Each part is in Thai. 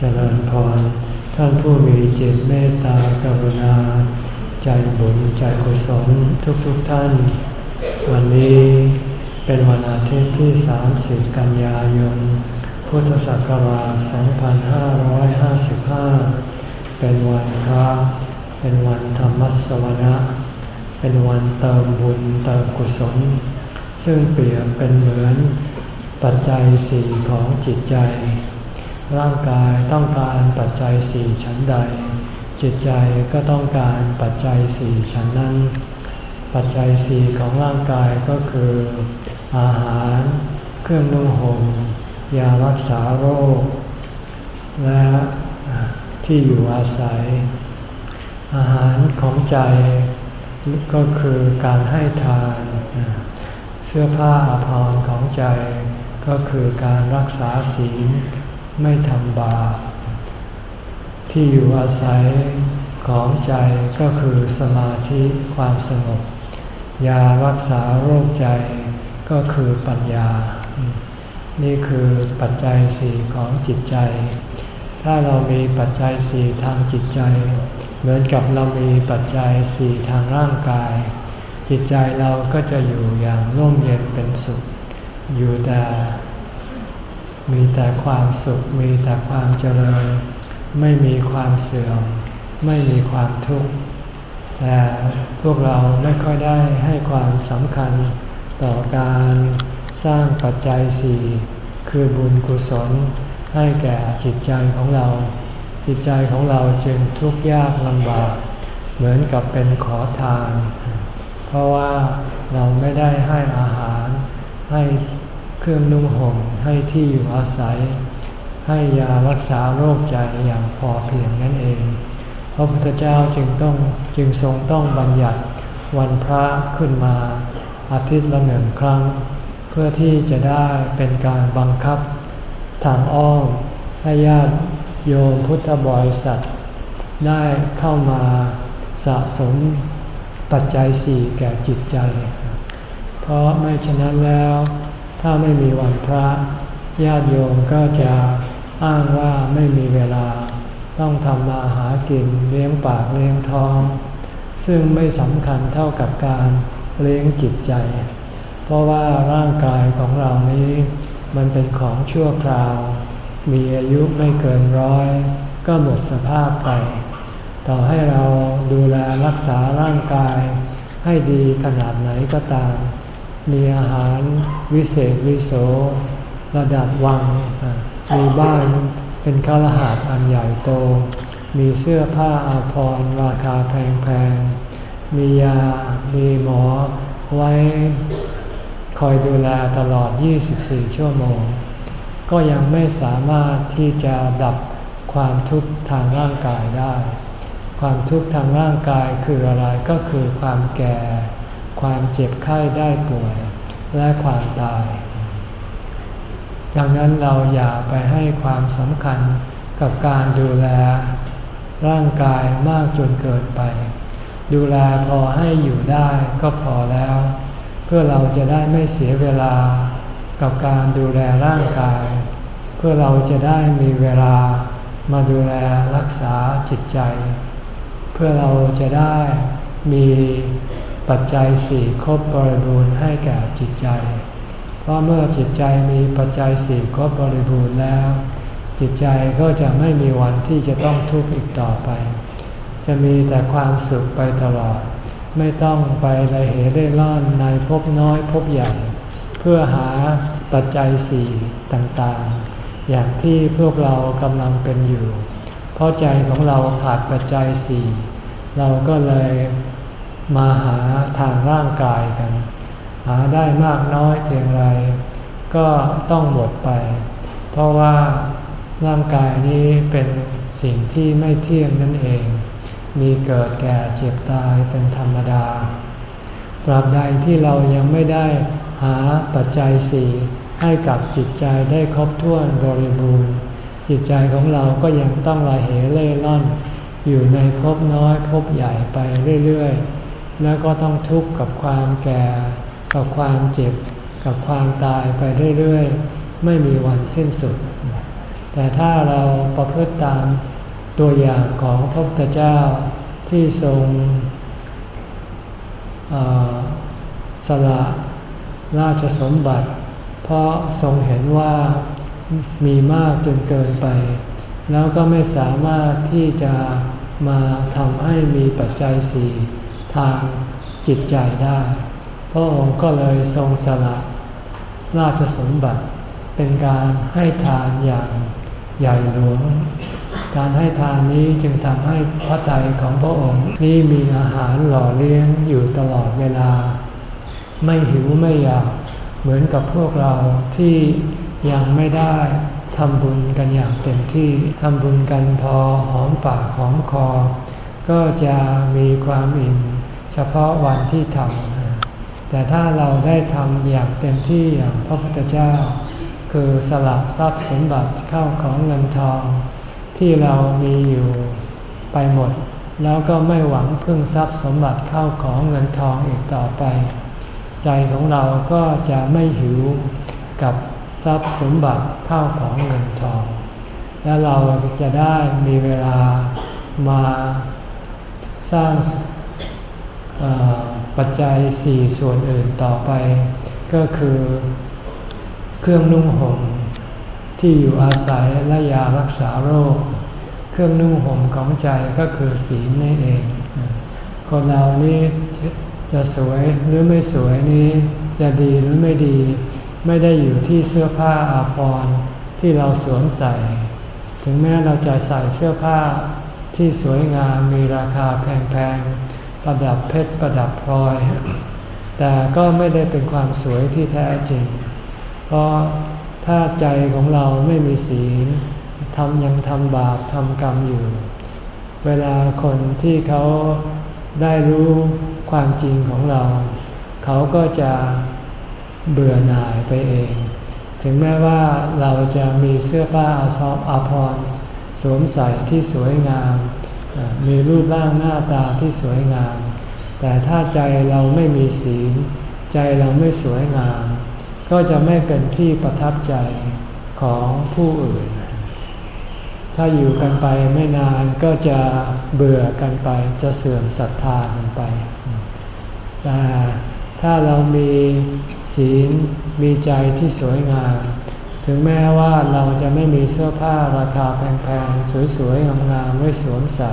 เจริญพร ท่านผู้มีจิตเมตตากรุณา ใจบุญใจกุศลทุกๆทท่าน วันนี้เป็นวันอาทิตย์ที่ 30 กันยายน พุทธศักราช 2555 เป็นวันพระ เป็นวันธรรมสวนะ เป็นวันเติมบุญเติมกุศล ซึ่งเปรียบเป็นเหมือนปัจจัยสี่ของจิตใจ ร่างกายต้องการปัจจัยสี่ชั้นใด จิตใจก็ต้องการปัจจัยสี่ชั้นนั้น ปัจจัยสี่ของร่างกายก็คือ อาหาร เครื่องนุ่งห่มยารักษาโรค และที่อยู่อาศัย อาหารของใจก็คือการให้ทาน เสื้อผ้าอาภรณ์ของใจก็คือการรักษาศีล ไม่ทำบาปที่อยู่อาศัยของใจก็คือสมาธิความสงบยารักษาโรคใจก็คือปัญญา นี่คือปัจจัยสี่ของจิตใจ ถ้าเรามีปัจจัยสี่ทางจิตใจ เหมือนกับเรามีปัจจัยสี่ทางร่างกาย จิตใจเราก็จะอยู่อย่างร่มเย็นเป็นสุข อยู่แต่ มีแต่ความสุขมีแต่ความเจริญ ไม่มีความเสื่อม ไม่มีความทุกข์แต่พวกเราไม่ค่อยได้ให้ความสำคัญต่อการสร้างปัจจัยสี่คือบุญกุศล ให้แก่จิตใจของเรา จิตใจของเราจึงทุกข์ยากลำบาก เหมือนกับเป็นขอทาน เพราะว่าเราไม่ได้ให้อาหารให้ เครื่องนุ่งห่มให้ที่อยู่อาศัย ให้ยารักษาโรคใจอย่างพอเพียงนั่นเอง พระพุทธเจ้าจึงต้องจึงทรงต้องบัญญัติวันพระขึ้นมาอาทิตย์ละหนึ่งครั้ง เพื่อที่จะได้เป็นการบังคับ ทางอ้อมให้ญาติโยมพุทธบริษัทได้เข้ามาสะสมปัจจัยสี่แก่จิตใจ เพราะไม่ฉะนั้นแล้ว ถ้าไม่มีวันพระญาติโยมก็จะอ้างว่าไม่มีเวลา ต้องทำมาหากินเลี้ยงปากเลี้ยงท้อง ซึ่งไม่สำคัญเท่ากับการเลี้ยงจิตใจ เพราะว่าร่างกายของเรานี้มันเป็นของชั่วคราว มีอายุไม่เกินร้อย ก็หมดสภาพไป ต่อให้เราดูแลรักษาร่างกายให้ดีขนาดไหนก็ตาม มีอาหารวิเศษวิโสระดับวัง มีบ้านเป็นคาราหาดอันใหญ่โต มีเสื้อผ้าอาภรณ์ราคาแพงๆ มียา มีหมอไว้คอยดูแลตลอด 24 ชั่วโมง ก็ยังไม่สามารถที่จะดับความทุกข์ทางร่างกายได้ ความทุกข์ทางร่างกายคืออะไรก็คือความแก่ ความเจ็บไข้ได้ป่วย และความตาย ดังนั้นเราอย่าไปให้ความสำคัญกับการดูแล ร่างกายมากจนเกินไป ดูแลพอให้อยู่ได้ก็พอแล้ว เพื่อเราจะได้ไม่เสียเวลากับการดูแลร่างกาย เพื่อเราจะได้มีเวลามาดูแลรักษาจิตใจ เพื่อเราจะได้มี ปัจจัยสี่ครบบริบูรณ์ให้แก่จิตใจ เพราะเมื่อจิตใจมีปัจจัยสี่ครบบริบูรณ์แล้ว จิตใจก็จะไม่มีวันที่จะต้องทุกข์อีกต่อไป จะมีแต่ความสุขไปตลอด ไม่ต้องไประเหเร่ร่อนในภพน้อยภพใหญ่ เพื่อหาปัจจัยสี่ต่างๆ อย่างที่พวกเรากำลังเป็นอยู่ เพราะใจของเราขาดปัจจัยสี่เราก็เลย มาหาทางร่างกายกัน หาได้มากน้อยเพียงไร ก็ต้องหมดไป เพราะว่าร่างกายนี้เป็นสิ่งที่ไม่เที่ยงนั่นเอง มีเกิดแก่เจ็บตายเป็นธรรมดา ตราบใดที่เรายังไม่ได้หาปัจจัยสี่ให้กับจิตใจได้ครบถ้วนบริบูรณ์ จิตใจของเราก็ยังต้องลาเหเล่ร่อน อยู่ในภพน้อยภพใหญ่ไปเรื่อยๆ แล้วก็ต้องทุกข์กับความแก่ กับความเจ็บ กับความตายไปเรื่อยๆ ไม่มีวันสิ้นสุด แต่ถ้าเราประพฤติตามตัวอย่างของพระพุทธเจ้าที่ทรงสละราชสมบัติ เพราะทรงเห็นว่ามีมากจนเกินไป แล้วก็ไม่สามารถที่จะมาทำให้มีปัจจัยสี่ ทางจิตใจได้ พระองค์ก็เลยทรงสละราชสมบัติ เป็นการให้ทานอย่างใหญ่หลวง การให้ทานนี้จึงทำให้พระทัยของพระองค์นี้มีอาหารหล่อเลี้ยงอยู่ตลอดเวลา ไม่หิวไม่อยากเหมือนกับพวกเราที่ยังไม่ได้ทำบุญกันอย่างเต็มที่ทำบุญกันพอหอมปากหอมคอ ก็จะมีความอิ่ม เฉพาะวันที่ทำแต่ถ้าเราได้ทำอย่างเต็มที่อย่างพระพุทธเจ้า คือสละทรัพย์สมบัติเข้าของเงินทอง ที่เรามีอยู่ไปหมด แล้วก็ไม่หวังพึ่งทรัพย์สมบัติเข้าของเงินทองอีกต่อไป ใจของเราก็จะไม่หิวกับทรัพย์สมบัติเข้าของเงินทอง และเราจะได้มีเวลามาสร้าง ปัจจัยสี่ส่วนอื่นต่อไป ก็คือเครื่องนุ่งห่มที่อยู่อาศัยและยารักษาโรค เครื่องนุ่งห่มของใจก็คือศีลนี่เอง คนเรานี่จะสวยหรือไม่สวยนี้จะดีหรือไม่ดี ไม่ได้อยู่ที่เสื้อผ้าอาภรณ์ที่เราสวมใส่ ถึงแม้เราจะใส่เสื้อผ้าที่สวยงามมีราคาแพงๆ ประดับเพชรประดับพลอย แต่ก็ไม่ได้เป็นความสวยที่แท้จริง เพราะถ้าใจของเราไม่มีศีลทำยังทำบาปทำกรรมอยู่ เวลาคนที่เขาได้รู้ความจริงของเรา เขาก็จะเบื่อหน่ายไปเอง ถึงแม้ว่าเราจะมีเสื้อผ้าอาซอบอาภรสวมใส่ที่สวยงาม มีรูปร่างหน้าตาที่สวยงาม แต่ถ้าใจเราไม่มีศีล ใจเราไม่สวยงาม ก็จะไม่เป็นที่ประทับใจของผู้อื่น ถ้าอยู่กันไปไม่นานก็จะเบื่อกันไป จะเสื่อมศรัทธากันไป แต่ถ้าเรามีศีลมีใจที่สวยงาม ถึงแม้ว่าเราจะไม่มีเสื้อผ้าราคาแพงๆ สวยๆ งามๆไม่สวมใส่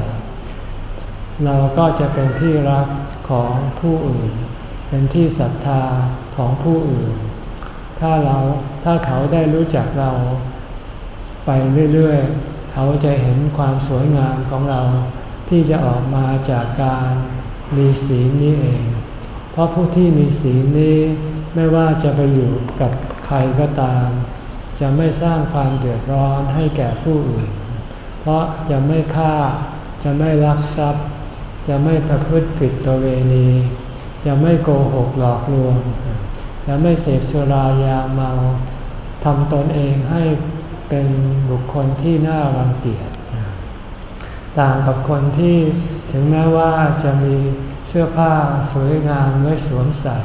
เราก็จะเป็นที่รักของผู้อื่น เป็นที่ศรัทธาของผู้อื่น ถ้าเราถ้าเขาได้รู้จักเราไปเรื่อยๆ เขาจะเห็นความสวยงามของเราที่จะออกมาจากการมีศีลนี้เอง เพราะผู้ที่มีศีลนี้ไม่ว่าจะไปอยู่กับใครก็ตาม จะไม่สร้างความเดือดร้อนให้แก่ผู้อื่น เพราะจะไม่ฆ่า จะไม่ลักทรัพย์ จะไม่ประพฤติผิดตเวณี จะไม่โกหกหลอกลวง จะไม่เสพสุรายาเมาทำตนเองให้เป็นบุคคลที่น่ารังเกียจ ต่างกับคนที่ถึงแม้ว่าจะมีเสื้อผ้าสวยงามไว้สวมใส่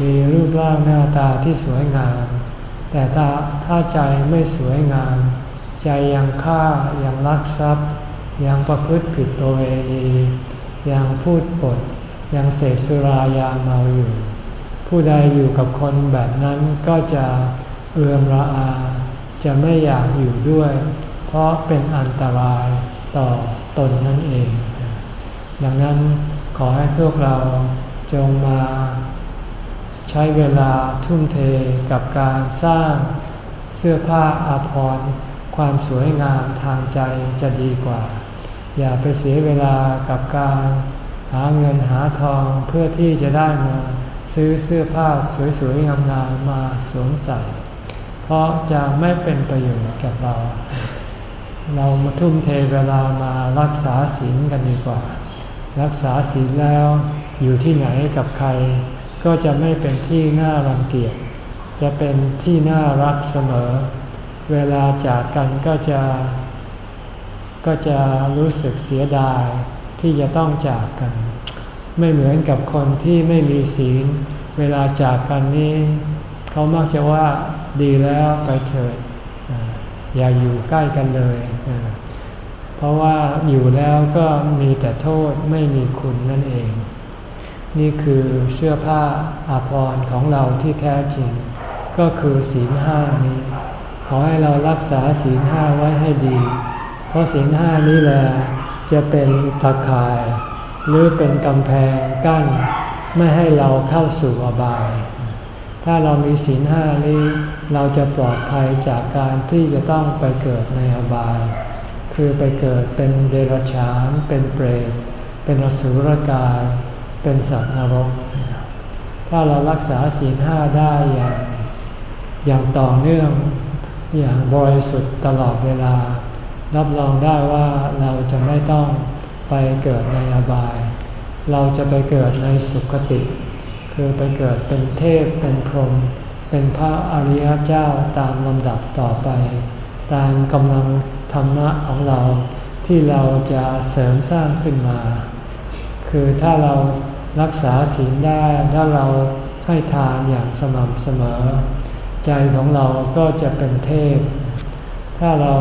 มีรูปร่างหน้าตาที่สวยงาม แต่ถ้าถ้าใจไม่สวยงาม ใจยังฆ่ายังลักทรัพย์ ยังประพฤติผิดตัวเองยังพูดปด ยังเสพสุรายาเมาอยู่ ผู้ใดอยู่กับคนแบบนั้นก็จะเอือมระอา จะไม่อยากอยู่ด้วย เพราะเป็นอันตรายต่อตนนั่นเอง ดังนั้นขอให้พวกเราจงมา ใช้เวลาทุ่มเทกับการสร้างเสื้อผ้าอาภรณ์ความสวยงามทางใจจะดีกว่า อย่าไปเสียเวลากับการหาเงินหาทองเพื่อที่จะได้มาซื้อเสื้อผ้าสวยๆงามๆมาสวมใส่ เพราะจะไม่เป็นประโยชน์กับเรา เรามาทุ่มเทเวลามารักษาศีลกันดีกว่า รักษาศีลแล้วอยู่ที่ไหนกับใคร ก็จะไม่เป็นที่น่ารังเกียจ จะเป็นที่น่ารักเสมอ เวลาจากกันก็จะ ก็จะรู้สึกเสียดายที่จะต้องจากกัน ไม่เหมือนกับคนที่ไม่มีศีล เวลาจากกันนี้ เขามักจะว่าดีแล้วไปเถิด อย่าอยู่ใกล้กันเลย เพราะว่าอยู่แล้วก็มีแต่โทษไม่มีคุณนั่นเอง นี่คือเสื้อผ้าอาภรณ์ของเราที่แท้จริง ก็คือศีลห้านี้ ขอให้เรารักษาศีลห้าไว้ให้ดี เพราะศีลห้านี้แหละจะเป็นตะข่าย หรือเป็นกำแพงกั้น ไม่ให้เราเข้าสู่อบาย ถ้าเรามีศีลห้านี้เราจะปลอดภัยจากการที่จะต้องไปเกิดในอบาย คือไปเกิดเป็นเดรัจฉาน เป็นเปรต เป็นอสุรกาย เป็นสัตว์นรก ถ้าเรารักษาศีลห้าได้อย่างอย่างต่อเนื่องอย่างบริสุทธิ์ตลอดเวลา รับรองได้ว่าเราจะไม่ต้องไปเกิดในอบาย เราจะไปเกิดในสุคติ คือไปเกิดเป็นเทพเป็นพรหมเป็นพระอริยเจ้าตามลำดับต่อไป ตามกำลังธรรมะของเราที่เราจะเสริมสร้างขึ้นมา คือถ้าเรารักษาศีลได้ถ้าเราให้ทานอย่างสม่ำเสมอ ใจของเราก็จะเป็นเทพ ถ้าเรา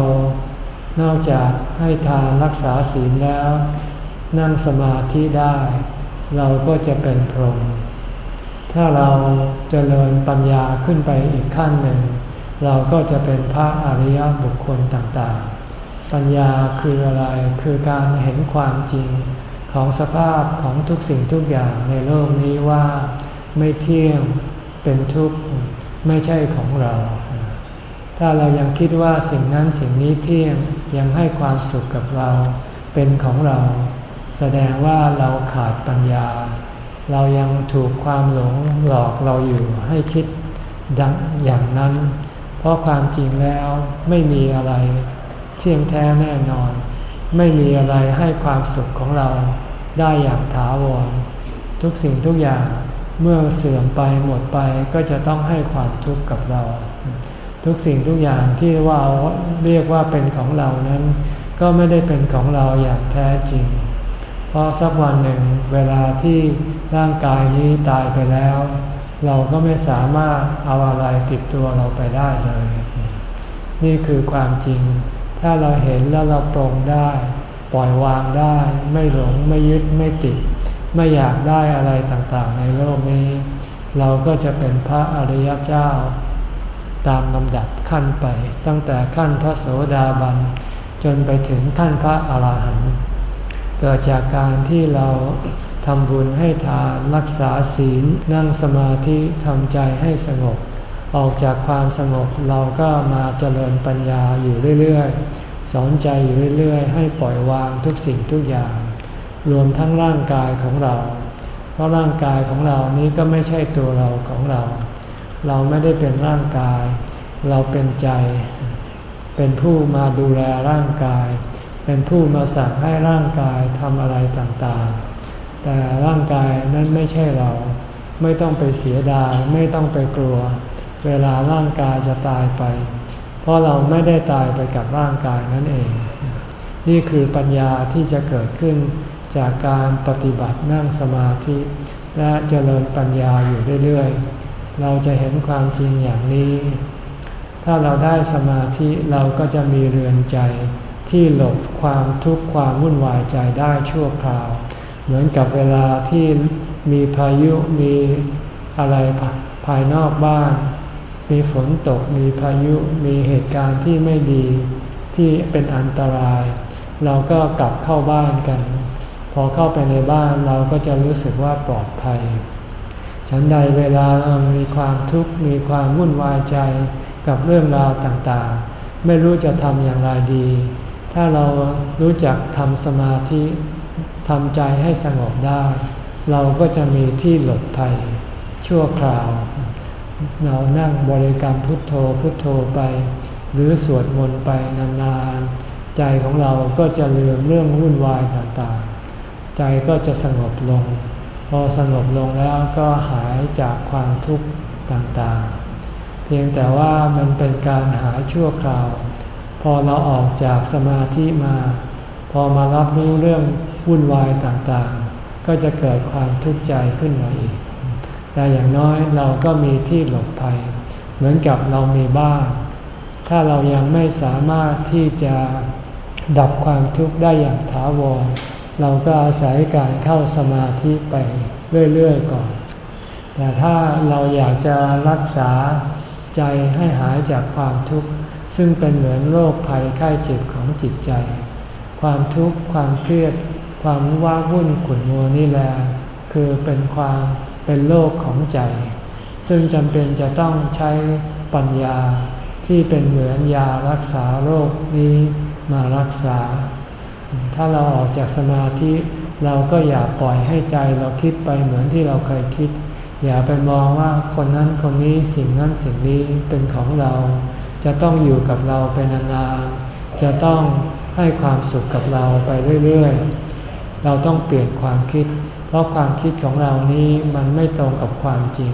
นอกจากให้ทานรักษาศีลแล้ว นั่งสมาธิได้ เราก็จะเป็นพรหมถ้าเราจเจริญปัญญาขึ้นไปอีกขั้นหนึ่ง เราก็จะเป็นพระอริยบุคคลต่างๆ ปัญญาคืออะไรคือการเห็นความจริง ของสภาพของทุกสิ่งทุกอย่างในโลกนี้ว่าไม่เที่ยงเป็นทุกข์ไม่ใช่ของเรา ถ้าเรายังคิดว่าสิ่งนั้นสิ่งนี้เที่ยงยังให้ความสุขกับเราเป็นของเรา แสดงว่าเราขาดปัญญา เรายังถูกความหลงหลอกเราอยู่ให้คิดดังอย่างนั้น เพราะความจริงแล้วไม่มีอะไรเที่ยงแท้แน่นอน ไม่มีอะไรให้ความสุขของเราได้อย่างถาวร ทุกสิ่งทุกอย่างเมื่อเสื่อมไปหมดไปก็จะต้องให้ความทุกข์กับเรา ทุกสิ่งทุกอย่างที่ว่าเรียกว่าเป็นของเรานั้น ก็ไม่ได้เป็นของเราอย่างแท้จริง เพราะสักวันหนึ่งเวลาที่ร่างกายนี้ตายไปแล้ว เราก็ไม่สามารถเอาอะไรติดตัวเราไปได้เลย นี่คือความจริง ถ้าเราเห็นแล้วเราปรงได้ ปล่อยวางได้ ไม่หลงไม่ยึดไม่ติด ไม่อยากได้อะไรต่างๆ ในโลกนี้ เราก็จะเป็นพระอริยเจ้า ตามลำดับขั้นไป ตั้งแต่ขั้นพระโสดาบัน จนไปถึงขั้นพระอาหารหันต์เกิดจากการที่เราทำบุญให้ทานรักษาศีลนั่งสมาธิทำใจให้สงบ ออกจากความสงบเราก็มาเจริญปัญญาอยู่เรื่อยๆ สอนใจอยู่เรื่อยๆ ให้ปล่อยวางทุกสิ่งทุกอย่าง รวมทั้งร่างกายของเรา เพราะร่างกายของเรานี้ก็ไม่ใช่ตัวเราของเรา เราไม่ได้เป็นร่างกาย เราเป็นใจ เป็นผู้มาดูแลร่างกาย เป็นผู้มาสั่งให้ร่างกายทำอะไรต่างๆ แต่ร่างกายนั้นไม่ใช่เรา ไม่ต้องไปเสียดาย ไม่ต้องไปกลัว เวลาร่างกายจะตายไป เพราะเราไม่ได้ตายไปกับร่างกายนั่นเอง นี่คือปัญญาที่จะเกิดขึ้นจากการปฏิบัตินั่งสมาธิ และเจริญปัญญาอยู่เรื่อยๆ เราจะเห็นความจริงอย่างนี้ ถ้าเราได้สมาธิเราก็จะมีเรือนใจที่หลบความทุกข์ความวุ่นวายใจได้ชั่วคราว เหมือนกับเวลาที่มีพายุมีอะไรภายนอกบ้าน มีฝนตกมีพายุมีเหตุการณ์ที่ไม่ดีที่เป็นอันตราย เราก็กลับเข้าบ้านกัน พอเข้าไปในบ้านเราก็จะรู้สึกว่าปลอดภัย ฉันใดเวลามีความทุกข์มีความวุ่นวายใจกับเรื่องราวต่างๆ ไม่รู้จะทำอย่างไรดี ถ้าเรารู้จักทำสมาธิทำใจให้สงบได้ เราก็จะมีที่หลบภัยชั่วคราว เรานั่งบริกรรมพุทโธพุทโธไป หรือสวดมนต์ไปนานๆ ใจของเราก็จะลืมเรื่องวุ่นวายต่างๆ ใจก็จะสงบลง พอสงบลงแล้วก็หายจากความทุกข์ต่างๆ เพียงแต่ว่ามันเป็นการหายชั่วคราว พอเราออกจากสมาธิมา พอมารับรู้เรื่องวุ่นวายต่างๆ ก็จะเกิดความทุกข์ใจขึ้นมาอีก แต่อย่างน้อยเราก็มีที่หลบภัย เหมือนกับเรามีบ้าน ถ้าเรายังไม่สามารถที่จะดับความทุกข์ได้อย่างถาวร เราก็อาศัยการเข้าสมาธิไปเรื่อยๆก่อน แต่ถ้าเราอยากจะรักษาใจให้หายจากความทุกข์ ซึ่งเป็นเหมือนโรคภัยไข้เจ็บของจิตใจ ความทุกข์ ความเครียด ความว้าวุ่นขุ่นมัวนี่แหละคือเป็นความ เป็นโรคของใจ ซึ่งจำเป็นจะต้องใช้ปัญญาที่เป็นเหมือนยารักษาโรคนี้มารักษา ถ้าเราออกจากสมาธิเราก็อย่าปล่อยให้ใจเราคิดไปเหมือนที่เราเคยคิด อย่าไปมองว่าคนนั้นคนนี้สิ่งนั้นสิ่งนี้เป็นของเรา จะต้องอยู่กับเราเป็นนานๆจะต้องให้ความสุขกับเราไปเรื่อยๆ เราต้องเปลี่ยนความคิด เพราะความคิดของเรานี้มันไม่ตรงกับความจริง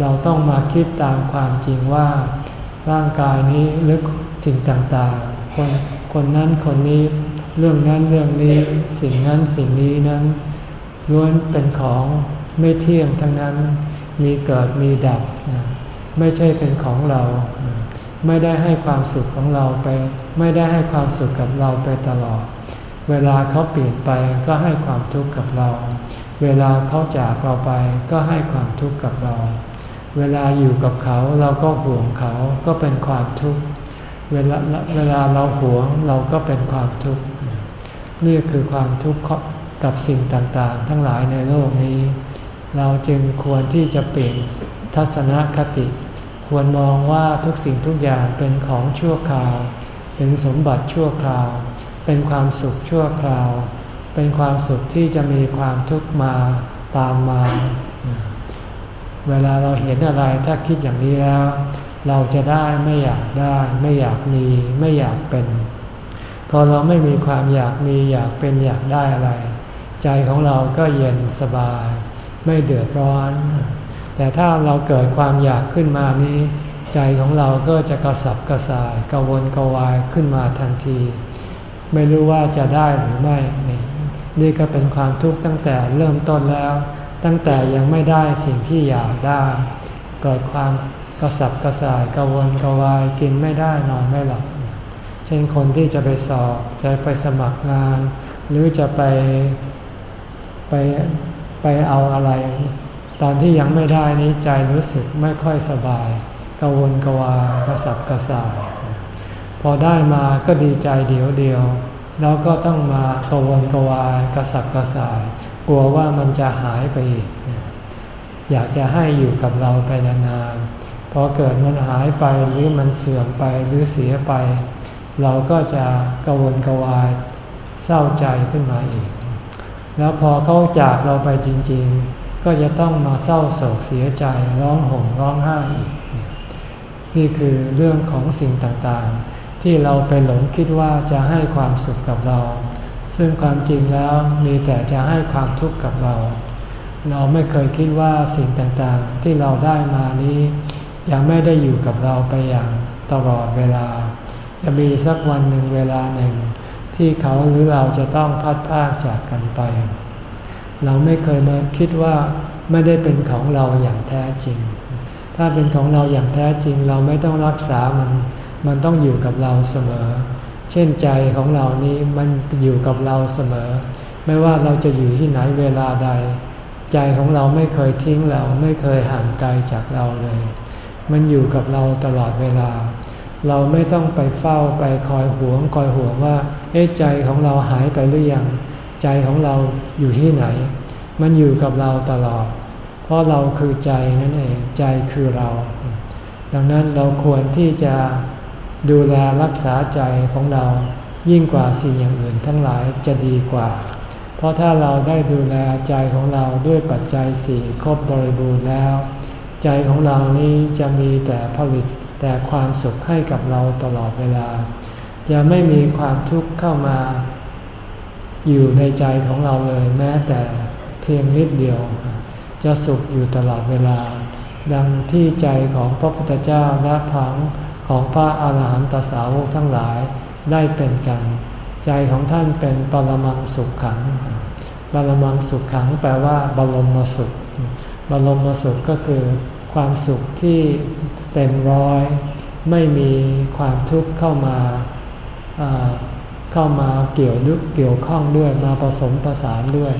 เราต้องมาคิดตามความจริงว่า ร่างกายนี้หรือสิ่งต่างๆ คนคนนั้นคนนี้เรื่องนั้นเรื่องนี้สิ่งนั้นสิ่งนี้นั้นล้วนเป็นของไม่เที่ยงทั้งนั้นมีเกิดมีดับ ไม่ใช่เป็นของเรา ไม่ได้ให้ความสุขของเราไป ไม่ได้ให้ความสุขกับเราไปตลอด เวลาเขาเปลี่ยนไปก็ให้ความทุกข์กับเรา เวลาเขาจากเราไปก็ให้ความทุกข์กับเรา เวลาอยู่กับเขาเราก็ห่วงเขาก็เป็นความทุกข์ เวลาเวลาเราหวงเราก็เป็นความทุกข์ นี่คือความทุกข์กับสิ่งต่างๆ ทั้งหลายในโลกนี้ เราจึงควรที่จะเปลี่ยนทัศนคติ ควรมองว่าทุกสิ่งทุกอย่างเป็นของชั่วคราว เป็นสมบัติชั่วคราว เป็นความสุขชั่วคราว เป็นความสุขที่จะมีความทุกข์มาตามมา เวลาเราเห็นอะไรถ้าคิดอย่างนี้แล้ว เราจะได้ไม่อยากได้ ไม่อยากมีไม่อยากเป็น พอเราไม่มีความอยากมีอยากเป็นอยากได้อะไร ใจของเราก็เย็นสบาย ไม่เดือดร้อน แต่ถ้าเราเกิดความอยากขึ้นมานี้ ใจของเราก็จะกระสับกระส่ายกระวนกระวายขึ้นมาทันที ไม่รู้ว่าจะได้หรือไม่นี่ก็เป็นความทุกข์ตั้งแต่เริ่มต้นแล้ว ตั้งแต่ยังไม่ได้สิ่งที่อยากได้ เกิดความกระสับกระส่ายกระวนกระวายกินไม่ได้นอนไม่หลับ เช่นคนที่จะไปสอบจะไปสมัครงาน หรือจะไปไปไปเอาอะไร ตอนที่ยังไม่ได้นี้ใจรู้สึกไม่ค่อยสบายกระวนกระวายกระสับกระส่าย พอได้มาก็ดีใจเดียวเดียว แล้วก็ต้องมากวนกวายกระสับกระส่าย กลัวว่ามันจะหายไปอีก อยากจะให้อยู่กับเราไปนานๆพอเกิดมันหายไปหรือมันเสื่อมไปหรือเสียไป เราก็จะกวนกวายเศร้าใจขึ้นมาอีก แล้วพอเขาจากเราไปจริง ๆ ก็จะต้องมาเศร้าโศกเสียใจร้องห่มร้องไห้อีก นี่คือเรื่องของสิ่งต่างๆ ที่เราไปหลงคิดว่าจะให้ความสุขกับเรา ซึ่งความจริงแล้วมีแต่จะให้ความทุกข์กับเรา เราไม่เคยคิดว่าสิ่งต่างๆที่เราได้มานี้จะไม่ได้อยู่กับเราไปอย่างตลอดเวลา จะมีสักวันหนึ่งเวลาหนึ่ง ที่เขาหรือเราจะต้องพัดพากจากกันไป เราไม่เคยมาคิดว่าไม่ได้เป็นของเราอย่างแท้จริง ถ้าเป็นของเราอย่างแท้จริง เราไม่ต้องรักษามัน มันต้องอยู่กับเราเสมอ เช่นใจของเรานี้มันอยู่กับเราเสมอ ไม่ว่าเราจะอยู่ที่ไหนเวลาใด ใจของเราไม่เคยทิ้งเราไม่เคยห่างไกลจากเราเลย มันอยู่กับเราตลอดเวลา เราไม่ต้องไปเฝ้าไปคอยหวง คอยห่วงว่า เอ๊ะใจของเราหายไปหรือยัง ใจของเราอยู่ที่ไหน มันอยู่กับเราตลอด เพราะเราคือใจนั่นเอง ใจคือเราดังนั้นเราควรที่จะ ดูแลรักษาใจของเรายิ่งกว่าสิ่งอย่างอื่นทั้งหลายจะดีกว่า เพราะถ้าเราได้ดูแลใจของเราด้วยปัจจัยสี่ครบบริบูรณ์แล้ว ใจของเรานี้จะมีแต่ผลิตแต่ความสุขให้กับเราตลอดเวลา จะไม่มีความทุกข์เข้ามา อยู่ในใจของเราเลยแม้แต่เพียงนิดเดียว จะสุขอยู่ตลอดเวลา ดังที่ใจของพระพุทธเจ้าและพัง ของพระอาหารหันตสาวกทั้งหลายได้เป็นกัน ใจของท่านเป็นปรมังสุขขังบรมังสุขขังแปลว่าบรมสุข บรมสุขก็คือความสุขที่เต็มร้อย ไม่มีความทุกข์เข้ามาเข้ามาเกี่ยวนึกเกี่ยวข้องด้วยมาผสมประสานด้วย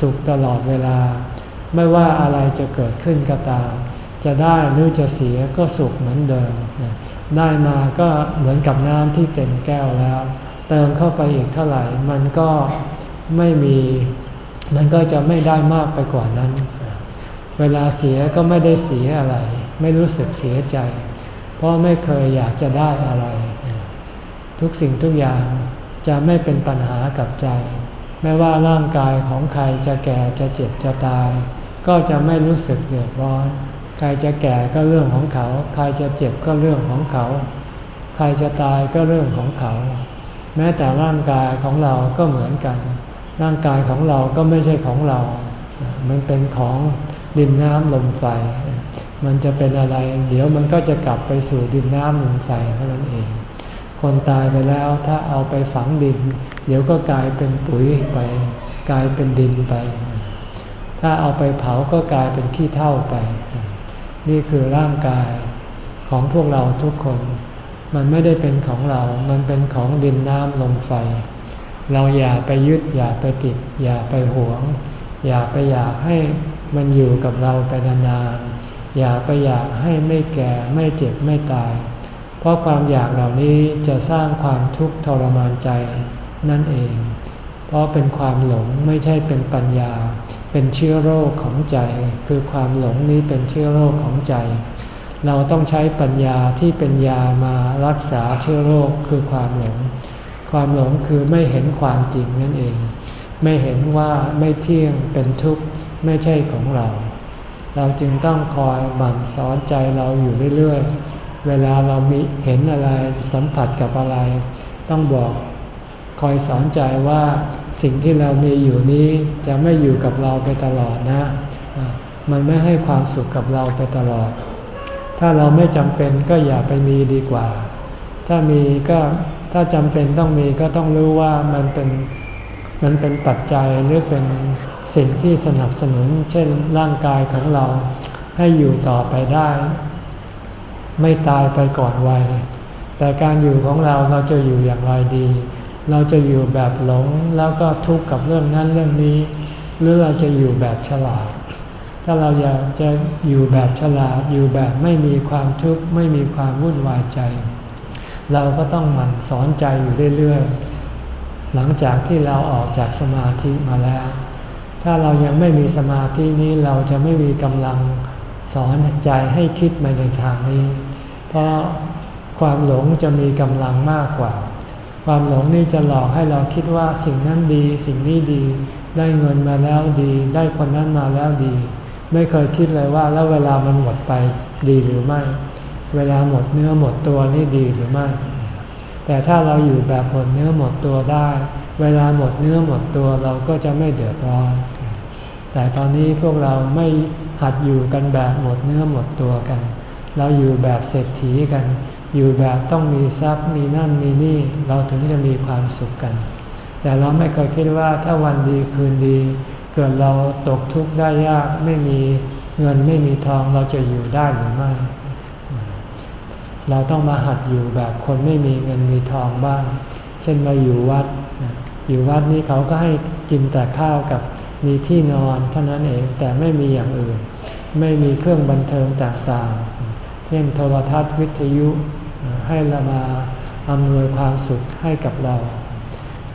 สุขตลอดเวลา ไม่ว่าอะไรจะเกิดขึ้นก็ตาม จะได้หรือจะเสียก็สุขเหมือนเดิม ได้มาก็เหมือนกับน้ำที่เต็มแก้วแล้ว เติมเข้าไปอีกเท่าไหร่ มันก็ไม่มี มันก็จะไม่ได้มากไปกว่านั้น เวลาเสียก็ไม่ได้เสียอะไร ไม่รู้สึกเสียใจ เพราะไม่เคยอยากจะได้อะไร ทุกสิ่งทุกอย่างจะไม่เป็นปัญหากับใจ ไม่ว่าร่างกายของใครจะแก่จะเจ็บจะตาย ก็จะไม่รู้สึกเดือดร้อน ใครจะแก่ก็เรื่องของเขา ใครจะเจ็บก็เรื่องของเขา ใครจะตายก็เรื่องของเขา แม้แต่ร่างกายของเราก็เหมือนกัน ร่างกายของเราก็ไม่ใช่ของเรา มันเป็นของดินน้ำลมไฟ มันจะเป็นอะไร เดี๋ยวมันก็จะกลับไปสู่ดินน้ำลมไฟเท่านั้นเอง คนตายไปแล้วถ้าเอาไปฝังดิน เดี๋ยวก็กลายเป็นปุ๋ยไป กลายเป็นดินไป ถ้าเอาไปเผาก็กลายเป็นขี้เท่าไป นี่คือร่างกายของพวกเราทุกคน มันไม่ได้เป็นของเรา มันเป็นของดินน้ำลมไฟ เราอย่าไปยึดอย่าไปติด อย่าไปหวง อย่าไปอยากให้มันอยู่กับเราไปนานๆ อย่าไปอยากให้ไม่แก่ไม่เจ็บไม่ตาย เพราะความอยากเหล่านี้จะสร้างความทุกข์ทรมานใจนั่นเอง เพราะเป็นความหลงไม่ใช่เป็นปัญญา เป็นเชื้อโรคของใจ คือความหลงนี้เป็นเชื้อโรคของใจ เราต้องใช้ปัญญาที่เป็นยามารักษาเชื้อโรคคือความหลง ความหลงคือไม่เห็นความจริงนั่นเอง ไม่เห็นว่าไม่เที่ยงเป็นทุกข์ไม่ใช่ของเรา เราจึงต้องคอยบั่นสอนใจเราอยู่เรื่อยเวลาเรามีเห็นอะไรสัมผัสกับอะไร ต้องบอกคอยสอนใจว่า สิ่งที่เรามีอยู่นี้จะไม่อยู่กับเราไปตลอดนะ มันไม่ให้ความสุขกับเราไปตลอด ถ้าเราไม่จำเป็นก็อย่าไปมีดีกว่า ถ้ามีก็ถ้าจำเป็นต้องมีก็ต้องรู้ว่ามันเป็นมันเป็นปัจจัยหรือเป็นสิ่งที่สนับสนุน เช่นร่างกายของเราให้อยู่ต่อไปได้ ไม่ตายไปก่อนวัยแต่การอยู่ของเราเราจะอยู่อย่างไรดี เราจะอยู่แบบหลงแล้วก็ทุกข์กับเรื่องนั้นเรื่องนี้ หรือเราจะอยู่แบบฉลาด ถ้าเราอยากจะอยู่แบบฉลาด อยู่แบบไม่มีความทุกข์ไม่มีความวุ่นวายใจ เราก็ต้องหมั่นสอนใจอยู่เรื่อยๆ หลังจากที่เราออกจากสมาธิมาแล้ว ถ้าเรายังไม่มีสมาธินี้เราจะไม่มีกำลังสอนใจให้คิดมาในทางนี้ เพราะความหลงจะมีกำลังมากกว่า ความหลงนี่จะหลอกให้เราคิดว่าสิ่งนั้นดี สิ่งนี้ดี ได้เงินมาแล้วดี ได้คนนั้นมาแล้วดี ไม่เคยคิดเลยว่าแล้วเวลามันหมดไปดีหรือไม่ เวลาหมดเนื้อหมดตัวนี่ดีหรือไม่ แต่ถ้าเราอยู่แบบหมดเนื้อหมดตัวได้ เวลาหมดเนื้อหมดตัวเราก็จะไม่เดือดร้อน แต่ตอนนี้พวกเราไม่หัดอยู่กันแบบหมดเนื้อหมดตัวกัน เราอยู่แบบเศรษฐีกัน อยู่แบบต้องมีทรัพย์มีนั่นมีนี่เราถึงจะมีความสุขกัน แต่เราไม่เคยคิดว่าถ้าวันดีคืนดี เกิดเราตกทุกข์ได้ยากไม่มีเงินไม่มีทองเราจะอยู่ได้หรือไม่ เราต้องมาหัดอยู่แบบคนไม่มีเงินมีทองบ้าง เช่นมาอยู่วัด อยู่วัดนี้เขาก็ให้กินแต่ข้าวกับมีที่นอนเท่านั้นเองแต่ไม่มีอย่างอื่น ไม่มีเครื่องบันเทิงต่างๆ เช่นโทรทัศน์วิทยุ ให้เรามาอำนวยความสุขให้กับเรา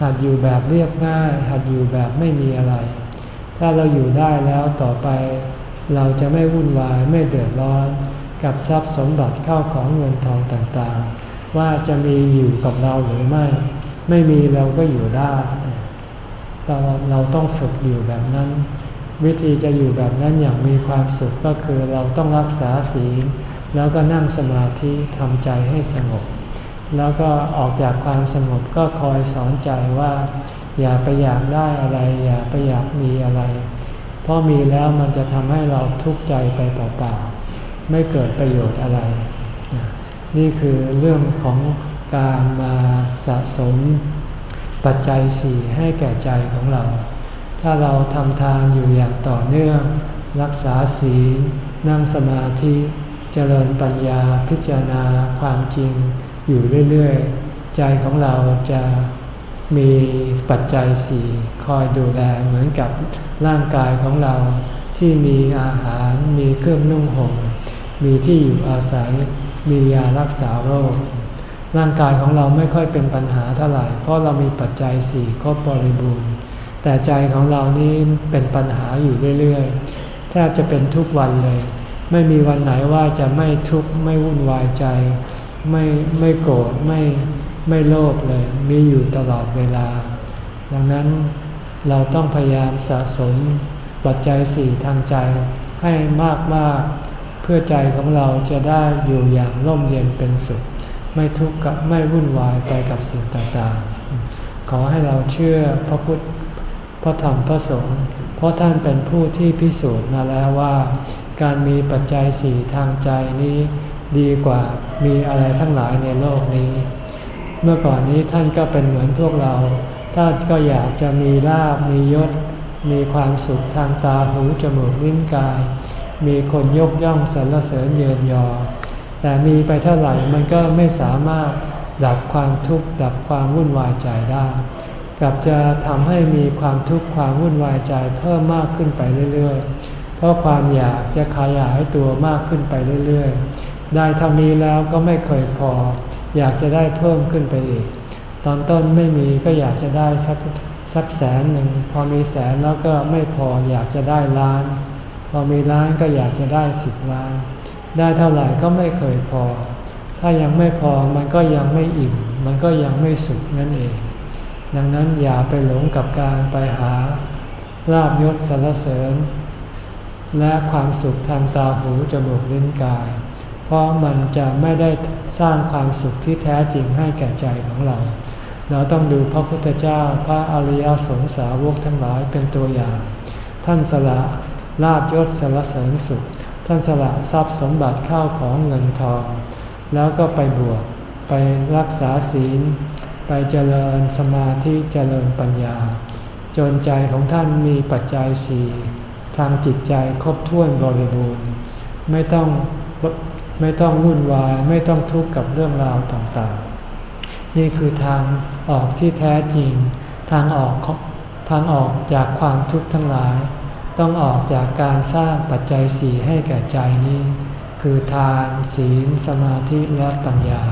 หัดอยู่แบบเรียบง่าย หัดอยู่แบบไม่มีอะไร ถ้าเราอยู่ได้แล้วต่อไป เราจะไม่วุ่นวายไม่เดือดร้อน กับทรัพย์สมบัติเข้าของเงินทองต่างๆ ว่าจะมีอยู่กับเราหรือไม่ ไม่มีเราก็อยู่ได้เราเราต้องฝึกอยู่แบบนั้น วิธีจะอยู่แบบนั้นอย่างมีความสุขก็คือเราต้องรักษาศีล แล้วก็นั่งสมาธิทำใจให้สงบ แล้วก็ออกจากความสงบก็คอยสอนใจว่า อย่าไปอยากได้อะไร อย่าไปอยากมีอะไร เพราะมีแล้วมันจะทำให้เราทุกข์ใจไปเปล่าๆไม่เกิดประโยชน์อะไร นี่คือเรื่องของการมาสะสมปัจจัยสี่ให้แก่ใจของเรา ถ้าเราทำทานอยู่อย่างต่อเนื่อง รักษาศีลนั่งสมาธิ เจริญปัญญาพิจารณาความจริงอยู่เรื่อยๆ ใจของเราจะมีปัจจัยสี่คอยดูแลเหมือนกับร่างกายของเราที่มีอาหารมีเครื่องนุ่งห่มมีที่อยู่อาศัยมียารักษาโรค ร่างกายของเราไม่ค่อยเป็นปัญหาเท่าไหร่ เพราะเรามีปัจจัยสี่ครบบริบูรณ์ แต่ใจของเรานี้เป็นปัญหาอยู่เรื่อยๆ แทบจะเป็นทุกวันเลย ไม่มีวันไหนว่าจะไม่ทุกข์ไม่วุ่นวายใจ ไม่ไม่โกรธไม่ไม่โลภเลย มีอยู่ตลอดเวลา ดังนั้นเราต้องพยายามสะสมปัจจัยสี่ทางใจให้มากมากเพื่อใจของเราจะได้อยู่อย่างร่มเย็นเป็นสุข ไม่ทุกข์กับไม่วุ่นวายไปกับสิ่งต่างๆ ขอให้เราเชื่อพระพุทธพระธรรมพระสงฆ์เพราะท่านเป็นผู้ที่พิสูจน์มาแล้วว่า การมีปัจจัยสี่ทางใจนี้ดีกว่ามีอะไรทั้งหลายในโลกนี้ เมื่อก่อนนี้ท่านก็เป็นเหมือนพวกเรา ท่านก็อยากจะมีลาบมียศ มีความสุขทางตาหูจมูกลิ้นกาย มีคนยกย่องสรรเสริญเยินยอ แต่มีไปเท่าไหร่มันก็ไม่สามารถดับความทุกข์ดับความวุ่นวายใจได้กลับจะทำให้มีความทุกข์ความวุ่นวายใจเพิ่มมากขึ้นไปเรื่อยๆ เพราะความอยากจะขยายตัวมากขึ้นไปเรื่อยๆ ได้เท่านี้แล้วก็ไม่เคยพอ อยากจะได้เพิ่มขึ้นไปอีก ตอนต้นไม่มีก็อยากจะได้สักสักแสนหนึ่ง พอมีแสนแล้วก็ไม่พออยากจะได้ล้าน พอมีล้านก็อยากจะได้สิบล้าน ได้เท่าไหร่ก็ไม่เคยพอ ถ้ายังไม่พอมันก็ยังไม่อิ่ม มันก็ยังไม่สุขนั่นเอง ดังนั้นอย่าไปหลงกับการไปหาลาบยศสรรเสริญ และความสุขทางตาหูจมูกลิ้นกาย เพราะมันจะไม่ได้สร้างความสุขที่แท้จริงให้แก่ใจของเรา เราต้องดูพระพุทธเจ้าพระอริยสงสาวกทั้งหลายเป็นตัวอย่าง ท่านสละลาบยศสรรเสริญสุข ท่านสละทรัพย์สมบัติเข้าของเงินทอง แล้วก็ไปบวชไปรักษาศีล ไปเจริญสมาธิเจริญปัญญา จนใจของท่านมีปัจจัยสี่ ทางจิตใจครบถ้วนบริบูรณ์ ไม่ต้องไม่ต้องวุ่นวายไม่ต้องทุกข์กับเรื่องราวต่างๆ นี่คือทางออกที่แท้จริง ทางออกทางออกจากความทุกข์ทั้งหลาย ต้องออกจากการสร้างปัจจัยสี่ให้แก่ใจนี้ คือทานศีล สมาธิและปัญญา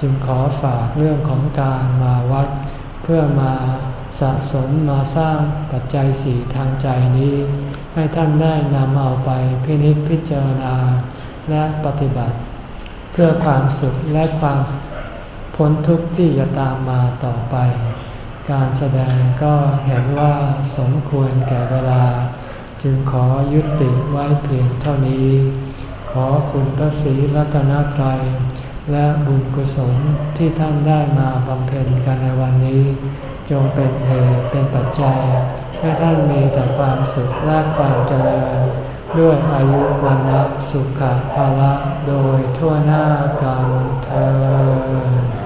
จึงขอฝากเรื่องของการมาวัดเพื่อมา สะสมมาสร้างปัจจัยสี่ทางใจนี้ ให้ท่านได้นำเอาไปพินิจพิจารณาและปฏิบัติ เพื่อความสุขและความพ้นทุกข์ที่จะตามมาต่อไป การแสดงก็เห็นว่าสมควรแก่เวลา จึงขอยุติไว้เพียงเท่านี้ ขอคุณพระศรีรัตนตรัยและบุญกุศลที่ท่านได้มาบำเพ็ญกันในวันนี้ จงเป็นเหตุเป็นปัจจัย ให้ท่านมีแต่ความสุขและความเจริญ ด้วยอายุวันนับสุขภาละโดยทั่วหน้ากันเธอ